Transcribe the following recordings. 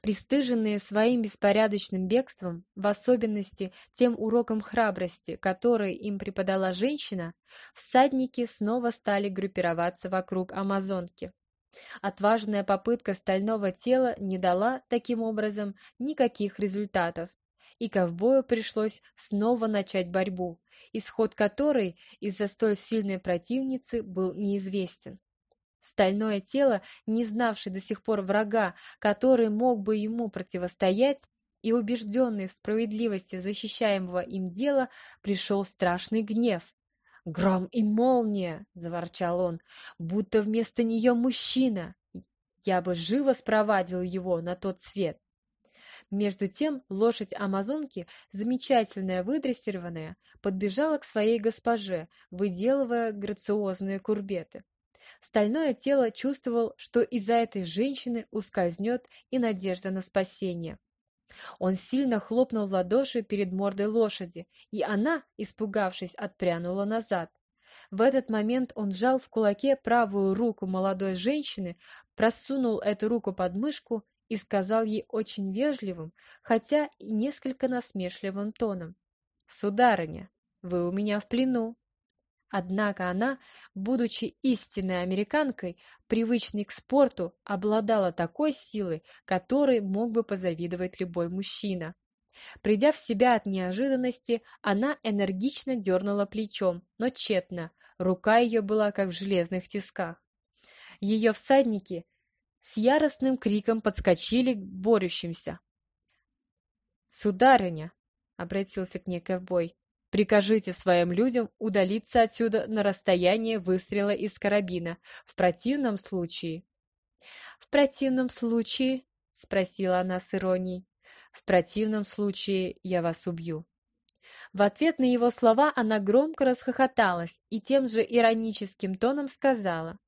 Пристыженные своим беспорядочным бегством, в особенности тем уроком храбрости, который им преподала женщина, всадники снова стали группироваться вокруг амазонки. Отважная попытка стального тела не дала, таким образом, никаких результатов, и ковбою пришлось снова начать борьбу, исход которой из-за столь сильной противницы был неизвестен. Стальное тело, не знавшее до сих пор врага, который мог бы ему противостоять, и убежденный в справедливости защищаемого им дела, пришел страшный гнев. «Гром и молния!» — заворчал он, — «будто вместо нее мужчина! Я бы живо спровадил его на тот свет!» Между тем лошадь амазонки, замечательная выдрессированная, подбежала к своей госпоже, выделывая грациозные курбеты. Стальное тело чувствовал, что из-за этой женщины ускользнет и надежда на спасение. Он сильно хлопнул в ладоши перед мордой лошади, и она, испугавшись, отпрянула назад. В этот момент он сжал в кулаке правую руку молодой женщины, просунул эту руку под мышку и сказал ей очень вежливым, хотя и несколько насмешливым тоном. «Сударыня, вы у меня в плену». Однако она, будучи истинной американкой, привычной к спорту, обладала такой силой, которой мог бы позавидовать любой мужчина. Придя в себя от неожиданности, она энергично дернула плечом, но тщетно, рука ее была как в железных тисках. Ее всадники с яростным криком подскочили к борющимся. «Сударыня!» — обратился к ней ковбой. Прикажите своим людям удалиться отсюда на расстояние выстрела из карабина. В противном случае... — В противном случае? — спросила она с иронией. — В противном случае я вас убью. В ответ на его слова она громко расхохоталась и тем же ироническим тоном сказала.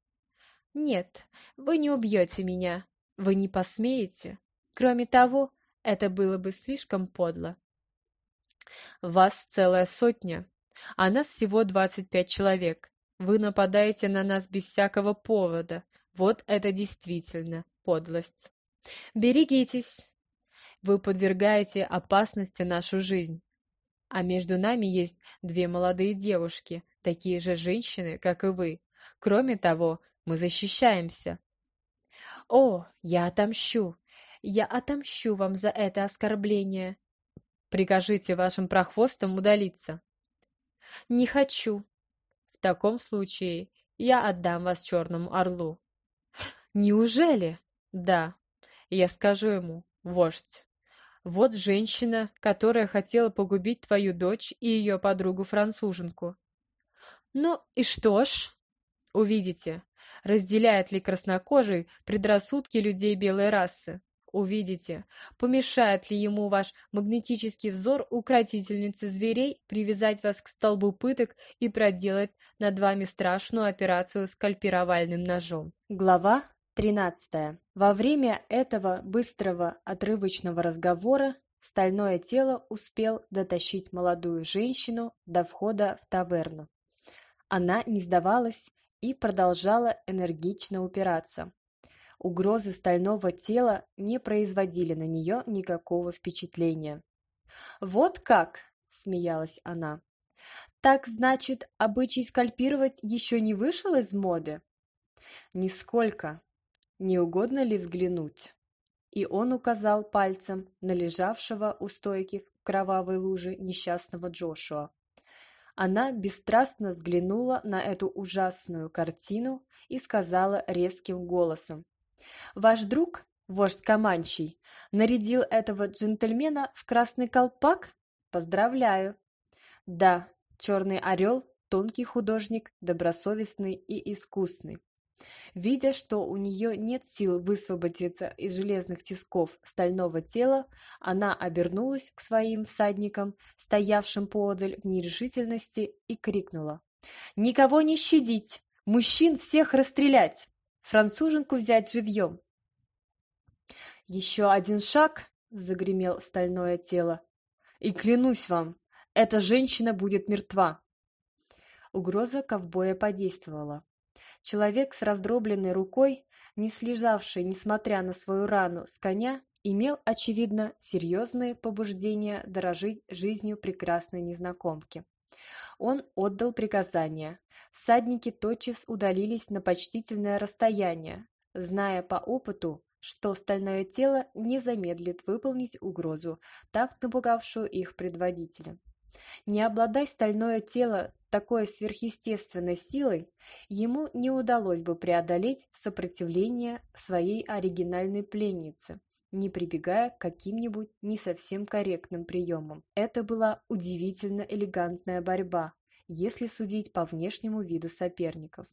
«Нет, вы не убьете меня. Вы не посмеете. Кроме того, это было бы слишком подло. Вас целая сотня, а нас всего двадцать пять человек. Вы нападаете на нас без всякого повода. Вот это действительно подлость. Берегитесь. Вы подвергаете опасности нашу жизнь. А между нами есть две молодые девушки, такие же женщины, как и вы. Кроме того, мы защищаемся. О, я отомщу! Я отомщу вам за это оскорбление. Прикажите вашим прохвостам удалиться. Не хочу. В таком случае я отдам вас черному орлу. Неужели? Да. Я скажу ему, вождь. Вот женщина, которая хотела погубить твою дочь и ее подругу-француженку. Ну и что ж? Увидите, разделяет ли краснокожий предрассудки людей белой расы увидите, помешает ли ему ваш магнетический взор укротительницы зверей привязать вас к столбу пыток и проделать над вами страшную операцию скальпировальным ножом. Глава 13. Во время этого быстрого отрывочного разговора стальное тело успел дотащить молодую женщину до входа в таверну. Она не сдавалась и продолжала энергично упираться. Угрозы стального тела не производили на нее никакого впечатления. «Вот как!» – смеялась она. «Так, значит, обычай скальпировать еще не вышел из моды?» «Нисколько. Не угодно ли взглянуть?» И он указал пальцем на лежавшего у стойки в кровавой луже несчастного Джошуа. Она бесстрастно взглянула на эту ужасную картину и сказала резким голосом, Ваш друг, вождь Каманчий, нарядил этого джентльмена в красный колпак? Поздравляю. Да, черный орел – тонкий художник, добросовестный и искусный. Видя, что у нее нет сил высвободиться из железных тисков стального тела, она обернулась к своим всадникам, стоявшим поодаль в нерешительности, и крикнула. «Никого не щадить! Мужчин всех расстрелять!» Француженку взять живьем. «Еще один шаг!» — загремел стальное тело. «И клянусь вам, эта женщина будет мертва!» Угроза ковбоя подействовала. Человек с раздробленной рукой, не слезавший, несмотря на свою рану, с коня, имел, очевидно, серьезные побуждения дорожить жизнью прекрасной незнакомки. Он отдал приказание. Всадники тотчас удалились на почтительное расстояние, зная по опыту, что стальное тело не замедлит выполнить угрозу, так напугавшую их предводителя. Не обладай стальное тело такой сверхъестественной силой, ему не удалось бы преодолеть сопротивление своей оригинальной пленницы, не прибегая к каким-нибудь не совсем корректным приемам. Это была удивительно элегантная борьба, если судить по внешнему виду соперников.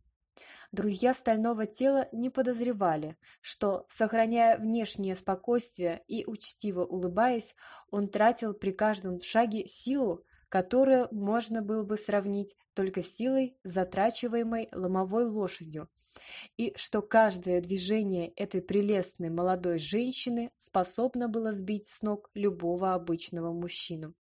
Друзья стального тела не подозревали, что, сохраняя внешнее спокойствие и учтиво улыбаясь, он тратил при каждом шаге силу, которую можно было бы сравнить только силой, затрачиваемой ломовой лошадью, и что каждое движение этой прелестной молодой женщины способно было сбить с ног любого обычного мужчину.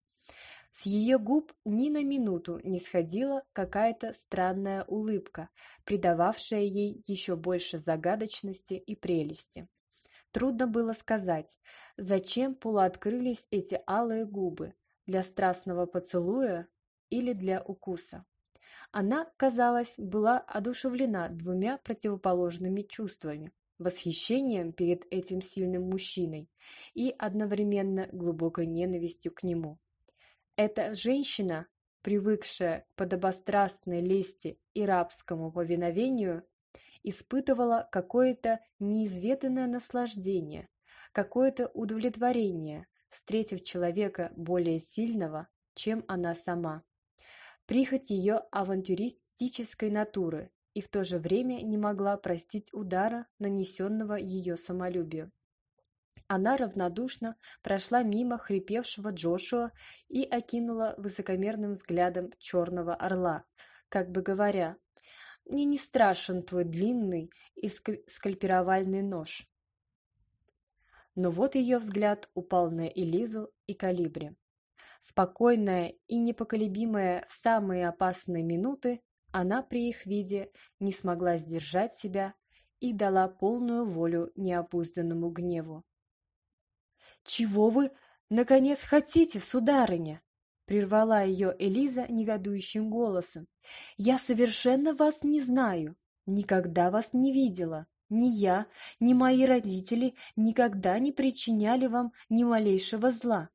С ее губ ни на минуту не сходила какая-то странная улыбка, придававшая ей еще больше загадочности и прелести. Трудно было сказать, зачем полуоткрылись эти алые губы, для страстного поцелуя или для укуса. Она, казалось, была одушевлена двумя противоположными чувствами – восхищением перед этим сильным мужчиной и одновременно глубокой ненавистью к нему. Эта женщина, привыкшая к подобострастной лести и рабскому повиновению, испытывала какое-то неизведанное наслаждение, какое-то удовлетворение, встретив человека более сильного, чем она сама. Прихоть ее авантюристической натуры и в то же время не могла простить удара, нанесенного ее самолюбию. Она равнодушно прошла мимо хрипевшего Джошуа и окинула высокомерным взглядом черного орла, как бы говоря, «Мне не страшен твой длинный и скальпировальный нож». Но вот ее взгляд упал на Элизу и Калибри. Спокойная и непоколебимая в самые опасные минуты, она при их виде не смогла сдержать себя и дала полную волю неопузданному гневу. «Чего вы, наконец, хотите, сударыня?» Прервала ее Элиза негодующим голосом. «Я совершенно вас не знаю, никогда вас не видела. Ни я, ни мои родители никогда не причиняли вам ни малейшего зла.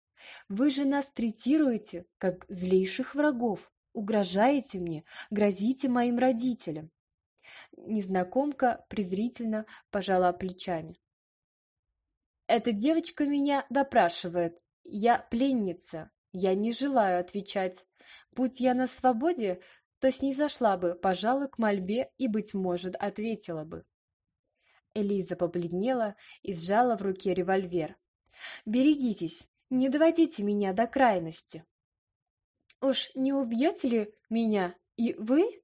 Вы же нас третируете, как злейших врагов, угрожаете мне, грозите моим родителям». Незнакомка презрительно пожала плечами. Эта девочка меня допрашивает. Я пленница. Я не желаю отвечать. Будь я на свободе, то снизошла бы, пожалуй, к мольбе и, быть может, ответила бы. Элиза побледнела и сжала в руке револьвер. «Берегитесь, не доводите меня до крайности». «Уж не убьете ли меня и вы?»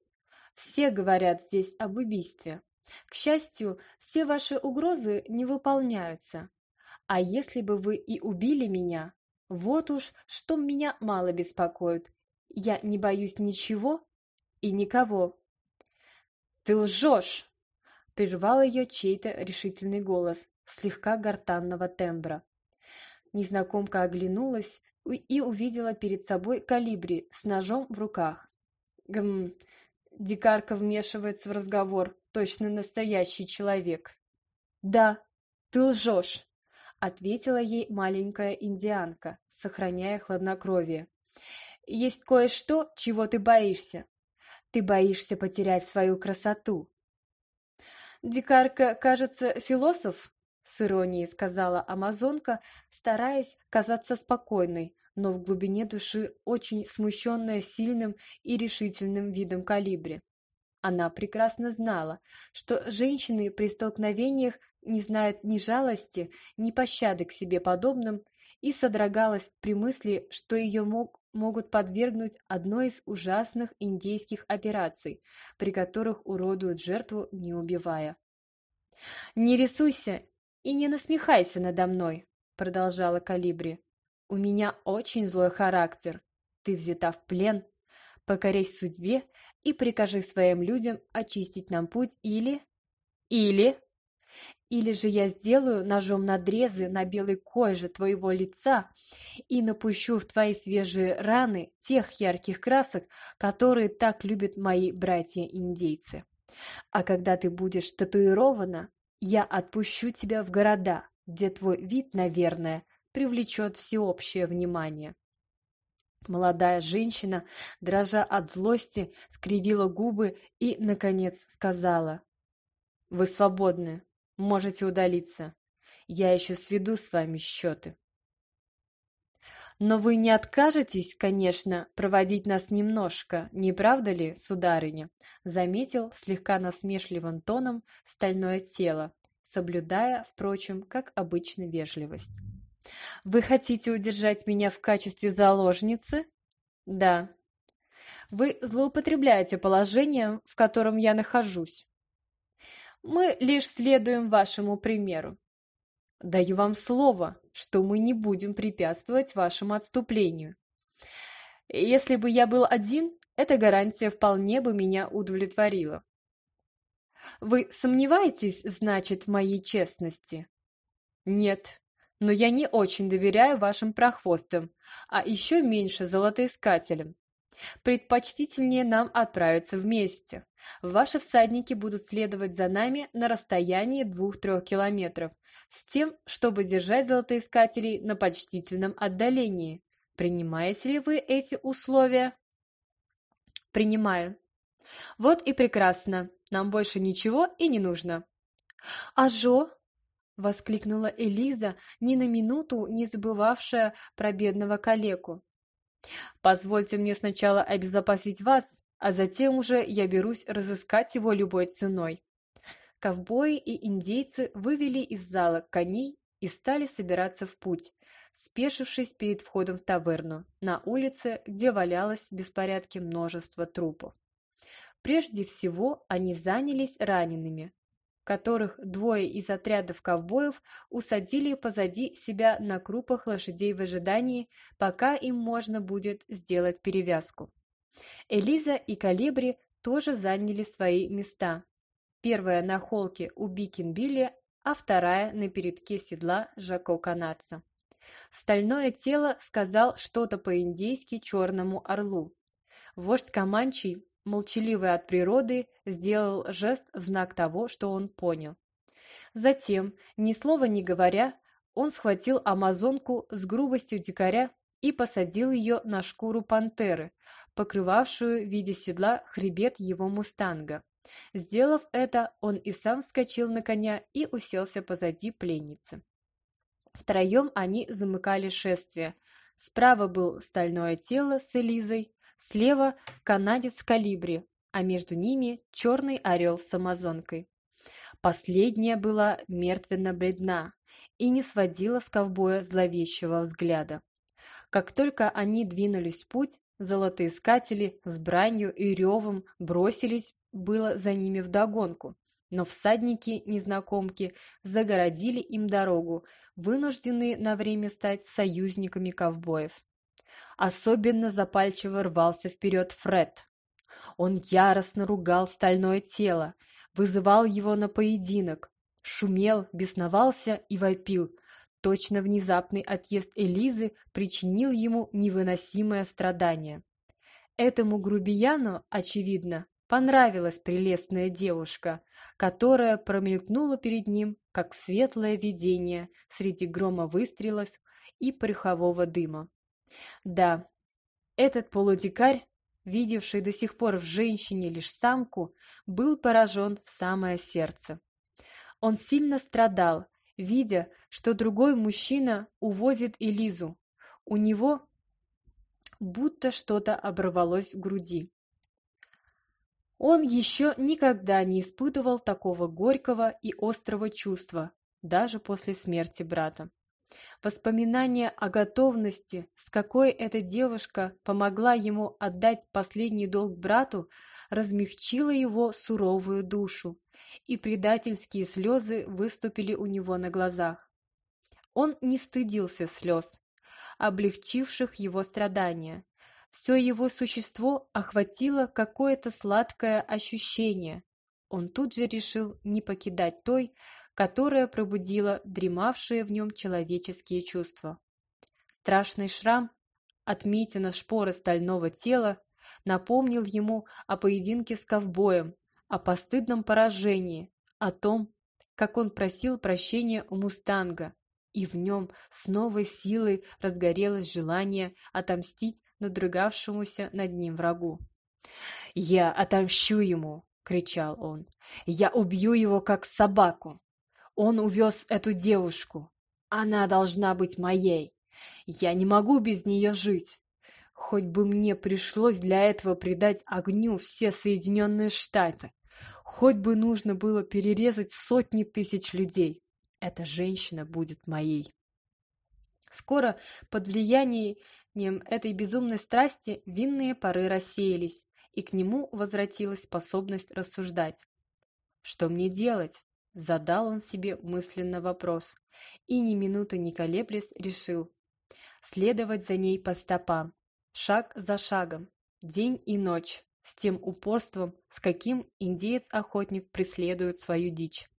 «Все говорят здесь об убийстве. К счастью, все ваши угрозы не выполняются. А если бы вы и убили меня, вот уж что меня мало беспокоит. Я не боюсь ничего и никого. Ты лжешь! Прервал ее чей-то решительный голос, слегка гортанного тембра. Незнакомка оглянулась и увидела перед собой калибри с ножом в руках. Гм, дикарка вмешивается в разговор, точно настоящий человек. Да, ты лжешь ответила ей маленькая индианка, сохраняя хладнокровие. Есть кое-что, чего ты боишься. Ты боишься потерять свою красоту. Дикарка, кажется, философ, с иронией сказала амазонка, стараясь казаться спокойной, но в глубине души очень смущенная сильным и решительным видом калибри. Она прекрасно знала, что женщины при столкновениях не знают ни жалости, ни пощады к себе подобным, и содрогалась при мысли, что ее мог, могут подвергнуть одной из ужасных индейских операций, при которых уродуют жертву, не убивая. «Не рисуйся и не насмехайся надо мной», — продолжала Калибри. «У меня очень злой характер. Ты взята в плен, покорясь судьбе и прикажи своим людям очистить нам путь или... или... Или же я сделаю ножом надрезы на белой коже твоего лица и напущу в твои свежие раны тех ярких красок, которые так любят мои братья-индейцы. А когда ты будешь татуирована, я отпущу тебя в города, где твой вид, наверное, привлечет всеобщее внимание. Молодая женщина, дрожа от злости, скривила губы и, наконец, сказала, «Вы свободны, можете удалиться. Я еще сведу с вами счеты». «Но вы не откажетесь, конечно, проводить нас немножко, не правда ли, сударыня?» заметил слегка насмешливым тоном стальное тело, соблюдая, впрочем, как обычно, вежливость. Вы хотите удержать меня в качестве заложницы? Да. Вы злоупотребляете положением, в котором я нахожусь. Мы лишь следуем вашему примеру. Даю вам слово, что мы не будем препятствовать вашему отступлению. Если бы я был один, эта гарантия вполне бы меня удовлетворила. Вы сомневаетесь, значит, в моей честности? Нет, но я не очень доверяю вашим прохвостам, а еще меньше золотоискателям. Предпочтительнее нам отправиться вместе. Ваши всадники будут следовать за нами на расстоянии двух-трех километров, с тем, чтобы держать золотоискателей на почтительном отдалении. Принимаете ли вы эти условия? Принимаю. Вот и прекрасно. Нам больше ничего и не нужно. А Жо? — воскликнула Элиза, ни на минуту не забывавшая про бедного калеку. «Позвольте мне сначала обезопасить вас, а затем уже я берусь разыскать его любой ценой». Ковбои и индейцы вывели из зала коней и стали собираться в путь, спешившись перед входом в таверну, на улице, где валялось в беспорядке множество трупов. Прежде всего они занялись ранеными, которых двое из отрядов ковбоев усадили позади себя на крупах лошадей в ожидании, пока им можно будет сделать перевязку. Элиза и Калибри тоже заняли свои места. Первая на холке у Бикинбилли, а вторая на передке седла Жако Канадца. Стальное тело сказал что-то по-индейски черному орлу. Вождь Каманчий молчаливый от природы, сделал жест в знак того, что он понял. Затем, ни слова не говоря, он схватил амазонку с грубостью дикаря и посадил ее на шкуру пантеры, покрывавшую в виде седла хребет его мустанга. Сделав это, он и сам вскочил на коня и уселся позади пленницы. Втроем они замыкали шествие. Справа был стальное тело с Элизой, Слева канадец калибри, а между ними черный орел с амазонкой. Последняя была мертвенно-бледна и не сводила с ковбоя зловещего взгляда. Как только они двинулись в путь, золотоискатели с бранью и ревом бросились было за ними вдогонку. Но всадники-незнакомки загородили им дорогу, вынужденные на время стать союзниками ковбоев. Особенно запальчиво рвался вперед Фред. Он яростно ругал стальное тело, вызывал его на поединок, шумел, бесновался и вопил. Точно внезапный отъезд Элизы причинил ему невыносимое страдание. Этому грубияну, очевидно, понравилась прелестная девушка, которая промелькнула перед ним, как светлое видение среди грома выстрелов и порохового дыма. Да, этот полудикарь, видевший до сих пор в женщине лишь самку, был поражен в самое сердце. Он сильно страдал, видя, что другой мужчина увозит Элизу. У него будто что-то оборвалось в груди. Он еще никогда не испытывал такого горького и острого чувства, даже после смерти брата. Воспоминание о готовности, с какой эта девушка помогла ему отдать последний долг брату, размягчило его суровую душу, и предательские слезы выступили у него на глазах. Он не стыдился слез, облегчивших его страдания. Все его существо охватило какое-то сладкое ощущение. он тут же решил не покидать той, которая пробудила дремавшие в нем человеческие чувства. Страшный шрам, отметина шпоры стального тела, напомнил ему о поединке с ковбоем, о постыдном поражении, о том, как он просил прощения у мустанга, и в нем с новой силой разгорелось желание отомстить надрыгавшемуся над ним врагу. «Я отомщу ему!» — кричал он. «Я убью его, как собаку! Он увез эту девушку! Она должна быть моей! Я не могу без нее жить! Хоть бы мне пришлось для этого придать огню все Соединенные Штаты! Хоть бы нужно было перерезать сотни тысяч людей! Эта женщина будет моей!» Скоро под влиянием этой безумной страсти винные пары рассеялись, и к нему возвратилась способность рассуждать. «Что мне делать?» – задал он себе мысленно вопрос, и ни минуты не колеблясь решил. Следовать за ней по стопам, шаг за шагом, день и ночь, с тем упорством, с каким индеец-охотник преследует свою дичь.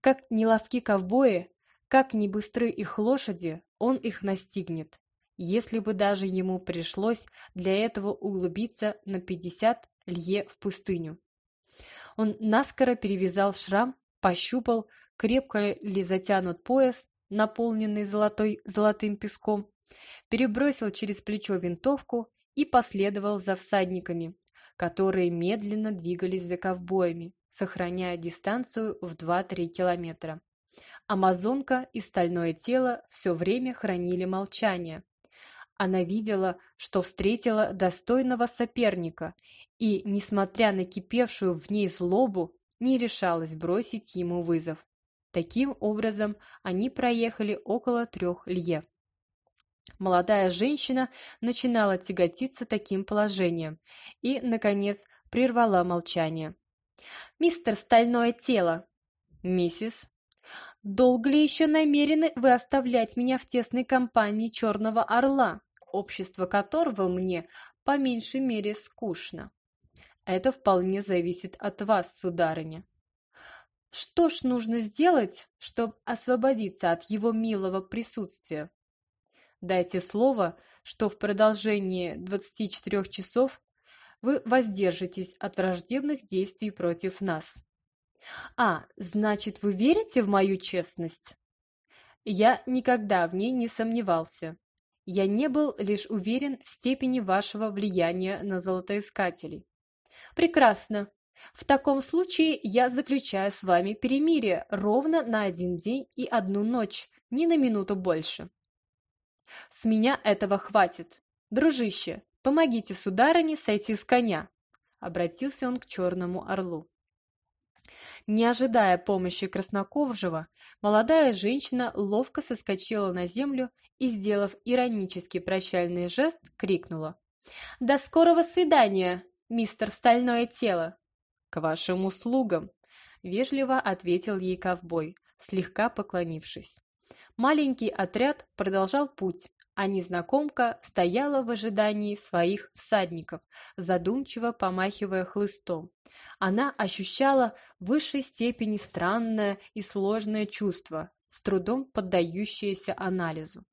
Как неловки ковбои, как не быстры их лошади, он их настигнет, если бы даже ему пришлось для этого углубиться на 50 лье в пустыню. Он наскоро перевязал шрам, пощупал, крепко ли затянут пояс, наполненный золотой, золотым песком, перебросил через плечо винтовку и последовал за всадниками, которые медленно двигались за ковбоями, сохраняя дистанцию в 2-3 километра. Амазонка и стальное тело все время хранили молчание, она видела, что встретила достойного соперника и, несмотря на кипевшую в ней злобу, не решалась бросить ему вызов. Таким образом, они проехали около трех лье. Молодая женщина начинала тяготиться таким положением и, наконец, прервала молчание. «Мистер Стальное Тело!» «Миссис?» «Долго ли еще намерены вы оставлять меня в тесной компании Черного Орла?» общество которого мне по меньшей мере скучно. Это вполне зависит от вас, сударыня. Что ж нужно сделать, чтобы освободиться от его милого присутствия? Дайте слово, что в продолжении 24 часов вы воздержитесь от враждебных действий против нас. А, значит, вы верите в мою честность? Я никогда в ней не сомневался. Я не был лишь уверен в степени вашего влияния на золотоискателей. Прекрасно. В таком случае я заключаю с вами перемирие ровно на один день и одну ночь, ни на минуту больше. С меня этого хватит. Дружище, помогите сударыне сойти с коня. Обратился он к черному орлу. Не ожидая помощи Красноковжева, молодая женщина ловко соскочила на землю и, сделав иронический прощальный жест, крикнула. «До скорого свидания, мистер Стальное Тело!» «К вашим услугам!» — вежливо ответил ей ковбой, слегка поклонившись. Маленький отряд продолжал путь, а незнакомка стояла в ожидании своих всадников, задумчиво помахивая хлыстом. Она ощущала в высшей степени странное и сложное чувство, с трудом поддающееся анализу.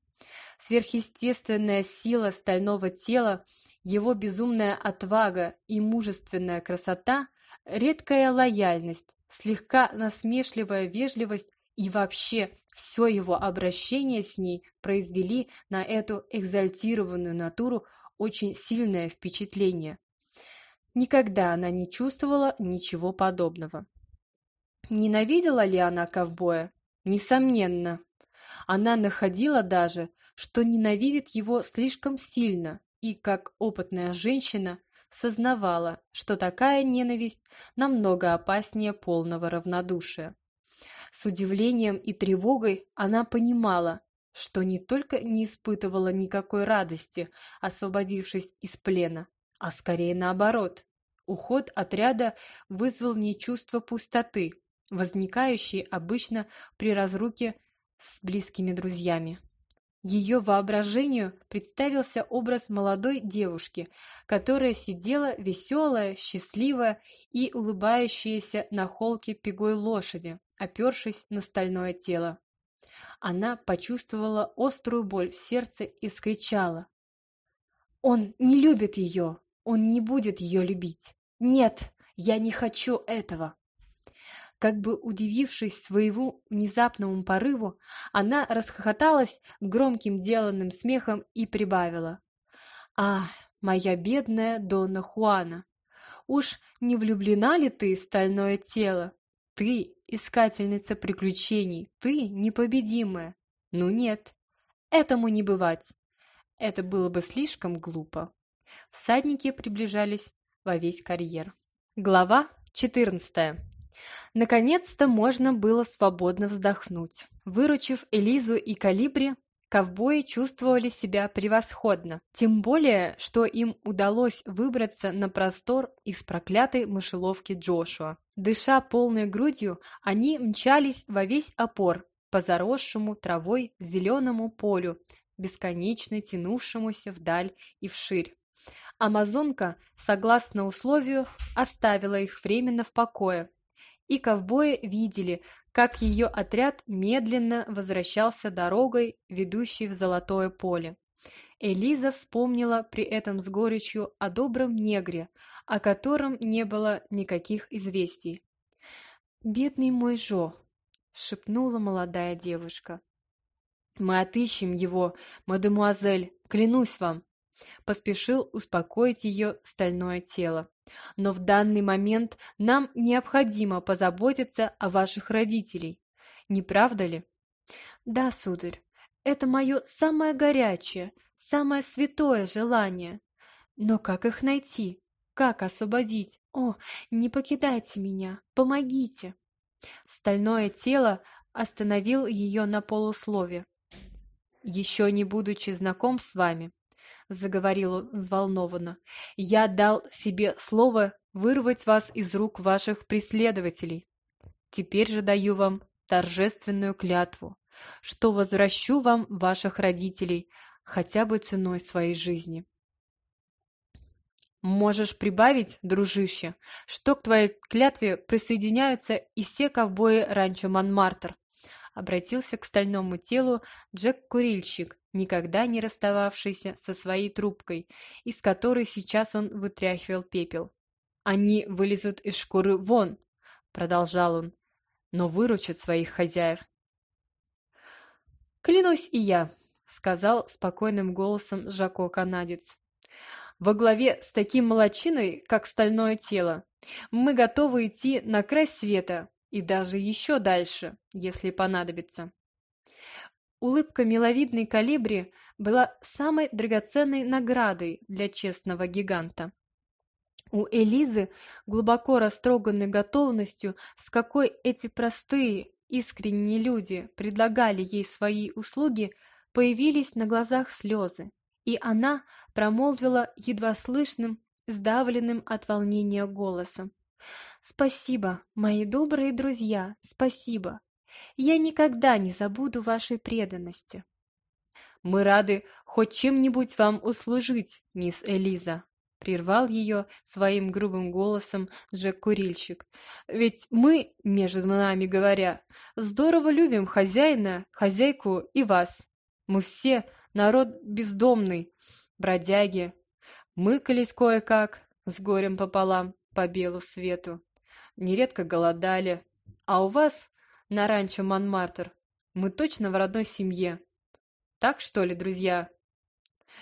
Сверхъестественная сила стального тела, его безумная отвага и мужественная красота, редкая лояльность, слегка насмешливая вежливость и вообще все его обращение с ней произвели на эту экзальтированную натуру очень сильное впечатление. Никогда она не чувствовала ничего подобного. Ненавидела ли она ковбоя? Несомненно. Она находила даже, что ненавидит его слишком сильно и, как опытная женщина, сознавала, что такая ненависть намного опаснее полного равнодушия. С удивлением и тревогой она понимала, что не только не испытывала никакой радости, освободившись из плена, а скорее наоборот. Уход отряда вызвал не чувство пустоты, возникающей обычно при разруке с близкими друзьями. Ее воображению представился образ молодой девушки, которая сидела веселая, счастливая и улыбающаяся на холке пегой лошади, опершись на стальное тело. Она почувствовала острую боль в сердце и скричала. «Он не любит ее! Он не будет ее любить! Нет, я не хочу этого!» Как бы удивившись своему внезапному порыву, она расхохоталась громким деланным смехом и прибавила. «А, моя бедная Донна Хуана, уж не влюблена ли ты в стальное тело? Ты искательница приключений, ты непобедимая. Ну нет, этому не бывать. Это было бы слишком глупо». Всадники приближались во весь карьер. Глава четырнадцатая. Наконец-то можно было свободно вздохнуть. Выручив Элизу и Калибри, ковбои чувствовали себя превосходно. Тем более, что им удалось выбраться на простор из проклятой мышеловки Джошуа. Дыша полной грудью, они мчались во весь опор по заросшему травой зеленому полю, бесконечно тянувшемуся вдаль и вширь. Амазонка, согласно условию, оставила их временно в покое, и ковбои видели, как ее отряд медленно возвращался дорогой, ведущей в Золотое поле. Элиза вспомнила при этом с горечью о добром негре, о котором не было никаких известий. «Бедный мой Жо!» — шепнула молодая девушка. «Мы отыщем его, мадемуазель, клянусь вам!» Поспешил успокоить ее стальное тело. Но в данный момент нам необходимо позаботиться о ваших родителей. Не правда ли? Да, сударь, это мое самое горячее, самое святое желание. Но как их найти? Как освободить? О, не покидайте меня, помогите. Стальное тело остановил ее на полуслове. Еще не будучи знаком с вами, заговорил он взволнованно. «Я дал себе слово вырвать вас из рук ваших преследователей. Теперь же даю вам торжественную клятву, что возвращу вам ваших родителей хотя бы ценой своей жизни». «Можешь прибавить, дружище, что к твоей клятве присоединяются и все ковбои ранчо Монмартр», обратился к стальному телу Джек-курильщик, никогда не расстававшийся со своей трубкой, из которой сейчас он вытряхивал пепел. «Они вылезут из шкуры вон!» — продолжал он, — «но выручат своих хозяев». «Клянусь и я», — сказал спокойным голосом Жако-канадец. «Во главе с таким молочиной, как стальное тело, мы готовы идти на край света и даже еще дальше, если понадобится». Улыбка миловидной калибри была самой драгоценной наградой для честного гиганта. У Элизы, глубоко растроганной готовностью, с какой эти простые, искренние люди предлагали ей свои услуги, появились на глазах слезы, и она промолвила едва слышным, сдавленным от волнения голосом. «Спасибо, мои добрые друзья, спасибо. Я никогда не забуду вашей преданности. Мы рады хоть чем-нибудь вам услужить, мисс Элиза, прервал ее своим грубым голосом Джек-курильщик. Ведь мы, между нами говоря, здорово любим хозяина, хозяйку и вас. Мы все народ бездомный, бродяги. Мыкались кое-как, с горем пополам, по белу свету. Нередко голодали. А у вас на ранчо Монмартр. Мы точно в родной семье. Так что ли, друзья?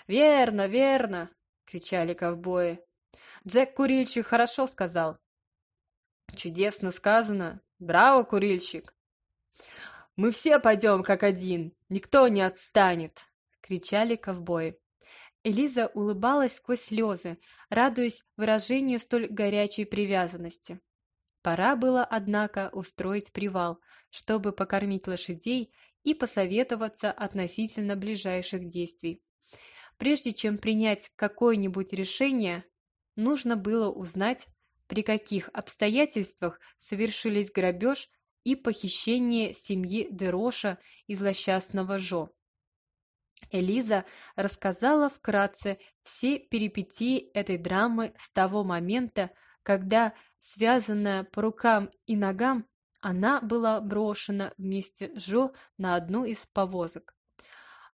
Верно, верно, кричали ковбои. Джек Курильщик хорошо сказал. Чудесно сказано. Браво, курильщик. Мы все пойдем как один, никто не отстанет, кричали ковбои. Элиза улыбалась сквозь слезы, радуясь выражению столь горячей привязанности. Пора было, однако, устроить привал, чтобы покормить лошадей и посоветоваться относительно ближайших действий. Прежде чем принять какое-нибудь решение, нужно было узнать, при каких обстоятельствах совершились грабеж и похищение семьи Дероша и злосчастного Жо. Элиза рассказала вкратце все перипетии этой драмы с того момента, когда, связанная по рукам и ногам, она была брошена вместе с Жо на одну из повозок.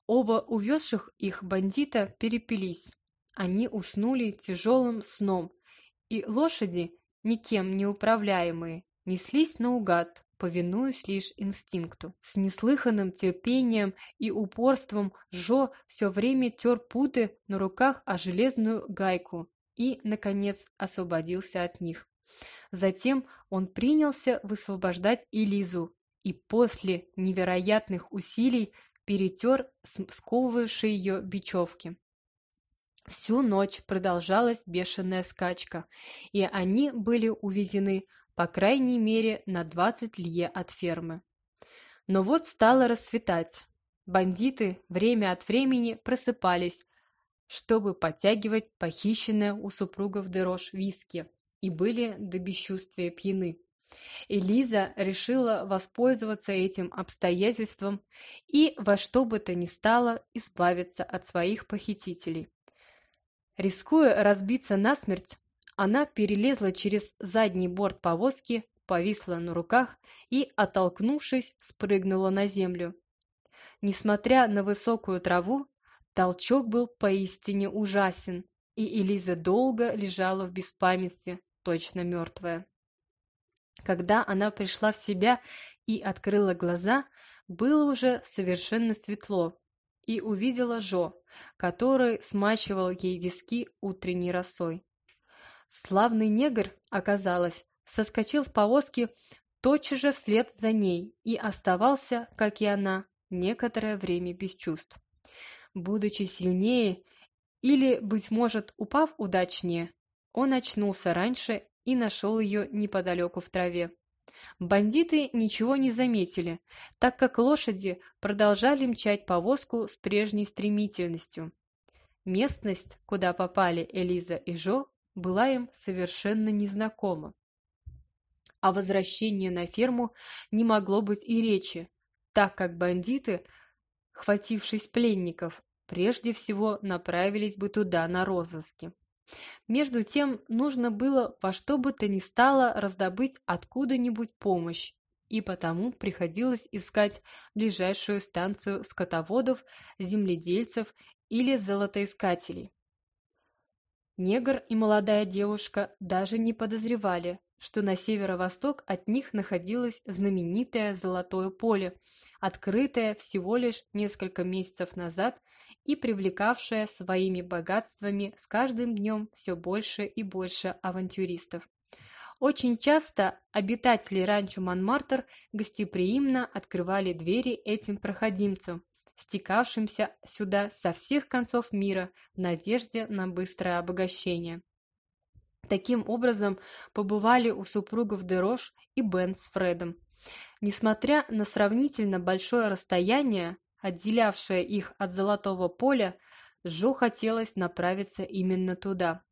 Оба увезших их бандита перепились. Они уснули тяжелым сном, и лошади, никем не управляемые, неслись наугад, повинуясь лишь инстинкту. С неслыханным терпением и упорством Жо все время тер путы на руках о железную гайку и, наконец, освободился от них. Затем он принялся высвобождать Элизу и после невероятных усилий перетер сковывавшие ее бечевки. Всю ночь продолжалась бешеная скачка, и они были увезены, по крайней мере, на 20 лье от фермы. Но вот стало рассветать. Бандиты время от времени просыпались, чтобы подтягивать похищенное у супругов Дерош виски, и были до бесчувствия пьяны. Элиза решила воспользоваться этим обстоятельством и во что бы то ни стало избавиться от своих похитителей. Рискуя разбиться насмерть, она перелезла через задний борт повозки, повисла на руках и, оттолкнувшись, спрыгнула на землю. Несмотря на высокую траву, толчок был поистине ужасен, и Элиза долго лежала в беспамятстве, точно мертвая. Когда она пришла в себя и открыла глаза, было уже совершенно светло, и увидела Жо, который смачивал ей виски утренней росой. Славный негр, оказалось, соскочил с повозки тотчас же вслед за ней и оставался, как и она, некоторое время без чувств. Будучи сильнее или, быть может, упав удачнее, он очнулся раньше и нашел ее неподалеку в траве. Бандиты ничего не заметили, так как лошади продолжали мчать повозку с прежней стремительностью. Местность, куда попали Элиза и Жо, была им совершенно незнакома. О возвращении на ферму не могло быть и речи, так как бандиты, хватившись пленников, прежде всего направились бы туда на розыски. Между тем нужно было во что бы то ни стало раздобыть откуда-нибудь помощь, и потому приходилось искать ближайшую станцию скотоводов, земледельцев или золотоискателей. Негр и молодая девушка даже не подозревали, что на северо-восток от них находилось знаменитое Золотое поле, открытое всего лишь несколько месяцев назад и привлекавшая своими богатствами с каждым днем все больше и больше авантюристов. Очень часто обитатели ранчо Монмартр гостеприимно открывали двери этим проходимцам, стекавшимся сюда со всех концов мира в надежде на быстрое обогащение. Таким образом, побывали у супругов Дерош и Бен с Фредом. Несмотря на сравнительно большое расстояние, отделявшее их от золотого поля, Жо хотелось направиться именно туда.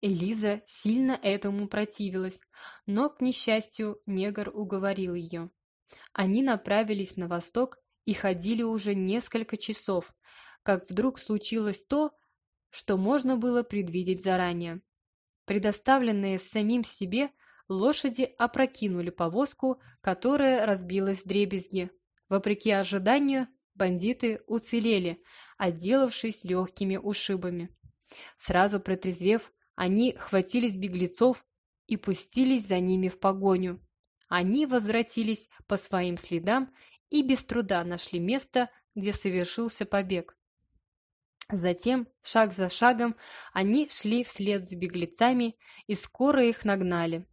Элиза сильно этому противилась, но, к несчастью, негр уговорил ее. Они направились на восток и ходили уже несколько часов, как вдруг случилось то, что можно было предвидеть заранее. Предоставленные самим себе, лошади опрокинули повозку, которая разбилась в дребезги. Вопреки ожиданию, бандиты уцелели, отделавшись легкими ушибами. Сразу протрезвев, они хватились беглецов и пустились за ними в погоню. Они возвратились по своим следам и без труда нашли место, где совершился побег. Затем, шаг за шагом, они шли вслед за беглецами и скоро их нагнали.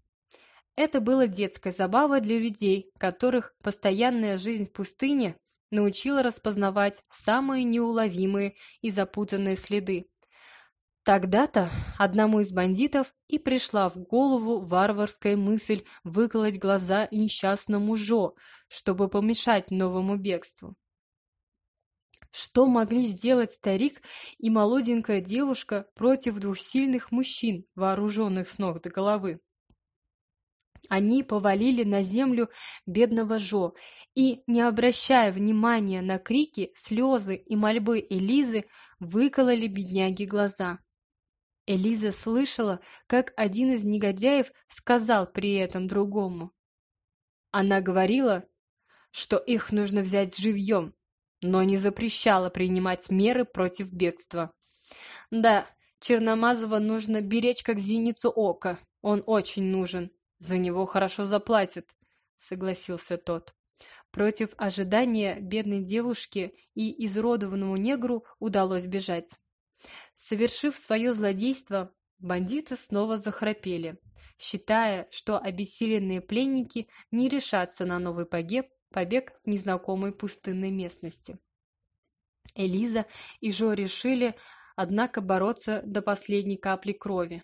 Это было детской забавой для людей, которых постоянная жизнь в пустыне научила распознавать самые неуловимые и запутанные следы. Тогда-то одному из бандитов и пришла в голову варварская мысль выколоть глаза несчастному Жо, чтобы помешать новому бегству. Что могли сделать старик и молоденькая девушка против двух сильных мужчин, вооруженных с ног до головы? Они повалили на землю бедного Жо и, не обращая внимания на крики, слезы и мольбы Элизы, выкололи бедняге глаза. Элиза слышала, как один из негодяев сказал при этом другому. Она говорила, что их нужно взять живьем, но не запрещала принимать меры против бегства. Да, Черномазова нужно беречь как зеницу ока, он очень нужен, за него хорошо заплатят, согласился тот. Против ожидания бедной девушке и изродованному негру удалось бежать. Совершив свое злодейство, бандиты снова захрапели, считая, что обессиленные пленники не решатся на новый побег, побег в незнакомой пустынной местности. Элиза и Жо решили, однако, бороться до последней капли крови.